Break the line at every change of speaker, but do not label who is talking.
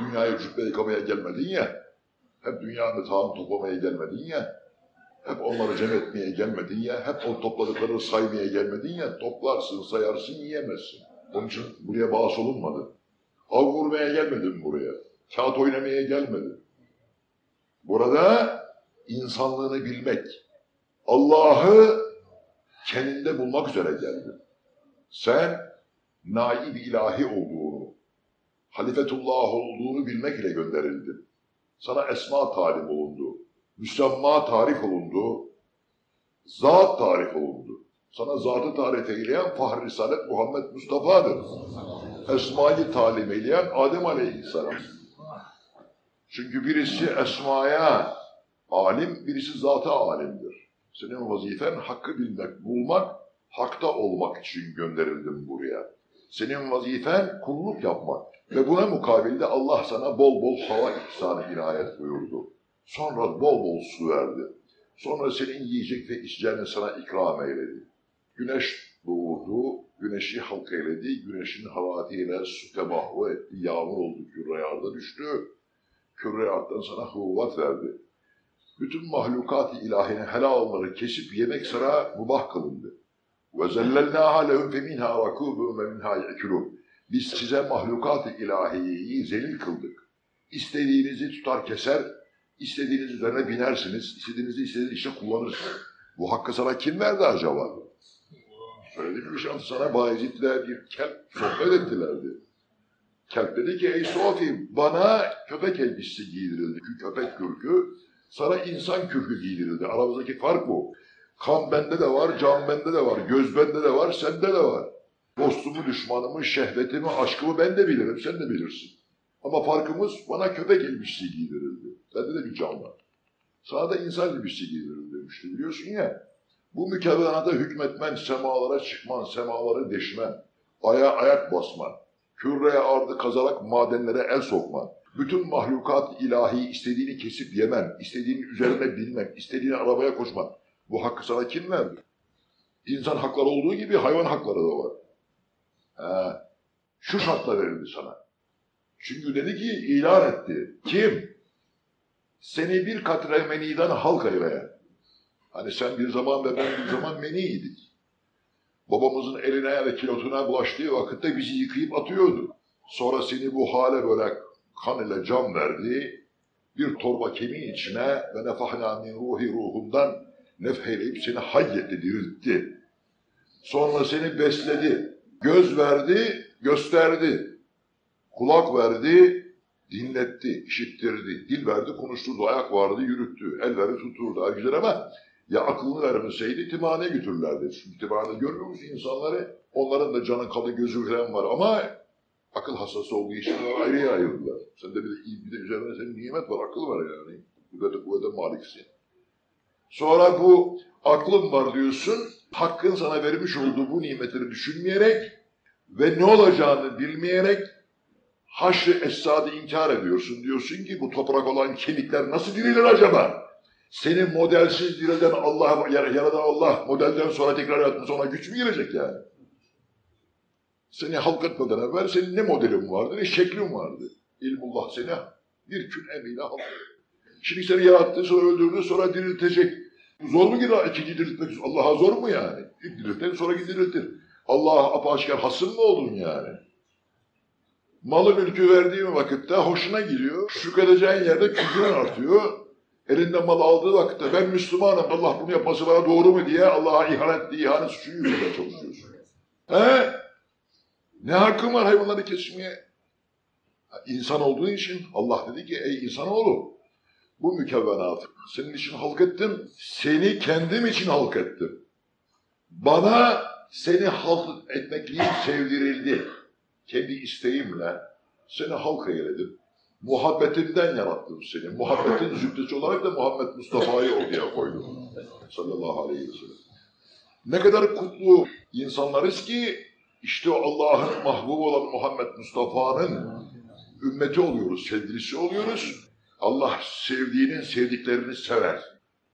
Dünyayı cübbe yıkamaya gelmedin ya. Hep dünyanın tağını toplamaya gelmedin ya. Hep onları cem etmeye gelmedin ya. Hep o topladıklarını saymaya gelmedin ya. Toplarsın, sayarsın, yiyemezsin. Onun için buraya bağış olunmadı. Av vurmaya gelmedin buraya. Kağıt oynamaya gelmedin. Burada insanlığını bilmek, Allah'ı kendinde bulmak üzere geldin. Sen naib ilahi olduğunu, halifetullah olduğunu bilmek ile gönderildin. Sana esma talim olundu, müsemma tarif olundu, zat tarif olundu. Sana zatı tarif eyleyen Fahri Risalet Muhammed Mustafa'dır. Esma'yı talim eyleyen Adem Aleyhisselam. Çünkü birisi esmaya alim, birisi zata alimdir. Senin vazifen hakkı bilmek, bulmak, hakta olmak için gönderildim buraya. Senin vazifen kulluk yapmak. Ve buna mukabilde Allah sana bol bol hava ihsanı inayet buyurdu. Sonra bol bol su verdi. Sonra senin yiyecek ve içeceğini sana ikram eyledi. Güneş doğurdu, güneşi halk eyledi, güneşin havatiyle su tebahvu etti, yağmur oldu, yarda düştü. Yardan sana huvvat verdi. Bütün mahlukat-ı ilahinin helalları kesip yemek sana mubah kılındı. وَزَلَّلْنَاهَا لَهُمْ فَمِنْهَا رَكُوبُهُمْ وَمِنْهَا يَأْكُلُونَ Biz size mahlukat-ı ilahiyeyi zelil kıldık. İstediğinizi tutar keser, istediğiniz üzerine binersiniz, istediğinizi istediğiniz işte kullanırsınız. Bu hakkı sana kim verdi acaba? Söyledim bir şans sana Bayezid'le bir kelp sohbet ettilerdi. Kelp dedi ki ey Sofi bana köpek elbisesi giydirildi. Köpek kürkü, sana insan kürkü giydirildi. Aramızdaki fark bu. Kan bende de var, can bende de var, göz bende de var, sende de var. Dostumu, düşmanımı, şehvetimi, aşkımı ben de bilirim, sen de bilirsin. Ama farkımız bana köpek elbisesi giydirildi. Bende de bir can var. Sana da insan elbisesi giydirildi demişti biliyorsun ya. Bu mükevvenata hükmetmen, semalara çıkman, semaları deşmen, aya ayak basman, küreye ardı kazarak madenlere el sokman, bütün mahlukat ilahi istediğini kesip yemen, istediğini üzerine bilmek, istediğini arabaya koşman. Bu hakkı sana kim verdi? İnsan hakları olduğu gibi hayvan hakları da var. He. Şu şartla verildi sana. Çünkü dedi ki ilan etti. Kim? Seni bir katre meniden halk eyleyen. Hani sen bir zaman ve ben bir zaman meniydik. Babamızın eline ve kilotuna bulaştığı vakitte bizi yıkayıp atıyordu. Sonra seni bu hale böyle kan ile can verdi. Bir torba kemiğin içine ve nefahna min ruhi ruhundan nefheyleyip seni hayyetti, diriltti. Sonra seni besledi. Göz verdi, gösterdi. Kulak verdi, dinletti, işittirdi. Dil verdi, konuşturdu. Ayak vardı, yürüttü. El verdi, tuturdu. Ay güzel ama ya aklını vermeseydi timhane götürürlerdi. Çünkü timhane görmüyor musun insanları? Onların da canı kalı gözü falan var ama akıl hastası olduğu için ayrıya ayırdılar. Sende bir de, bir de üzerine senin nimet var, akıl var yani. Kuvvete kuvvete maliksin. Sonra bu aklın var diyorsun, hakkın sana vermiş olduğu bu nimetleri düşünmeyerek ve ne olacağını bilmeyerek haşr-ı esadı inkar ediyorsun. Diyorsun ki bu toprak olan kemikler nasıl dirilir acaba? Seni modelsiz dirilden Allah, yaradan Allah modelden sonra tekrar yaratmış ona güç mü gelecek yani? Seni halk etmeden evvel senin ne modelin vardı ne şeklin vardı. İlmullah seni bir kün emine halk Şimdi seni yarattı, sonra öldürdü, sonra diriltecek. Zor mu ki daha ikinci diriltmek? Allah'a zor mu yani? İlk diriltir, sonra diriltir. Allah'a apaçıkar hasım mı oldun yani? Malı mülkü verdiğin vakitte hoşuna gidiyor. Şükredeceğin yerde küfrün artıyor. Elinde mal aldığı vakitte ben Müslümanım, Allah bunu yapması bana doğru mu diye Allah'a ihanet ihanet suçu yüzünden çalışıyorsun. He? Ne hakkın var hayvanları kesmeye? İnsan olduğu için Allah dedi ki ey insanoğlu bu mükevvenatı senin için halk ettim, seni kendim için halk ettim. Bana seni halk etmekliğin sevdirildi. Kendi isteğimle seni halk eyledim. Muhabbetimden yarattım seni. Muhabbetin zübdesi olarak da Muhammed Mustafa'yı ortaya koydum. Sallallahu aleyhi ve sellem. Ne kadar kutlu insanlarız ki işte Allah'ın mahbubu olan Muhammed Mustafa'nın ümmeti oluyoruz, sevgilisi oluyoruz. Allah sevdiğinin sevdiklerini sever.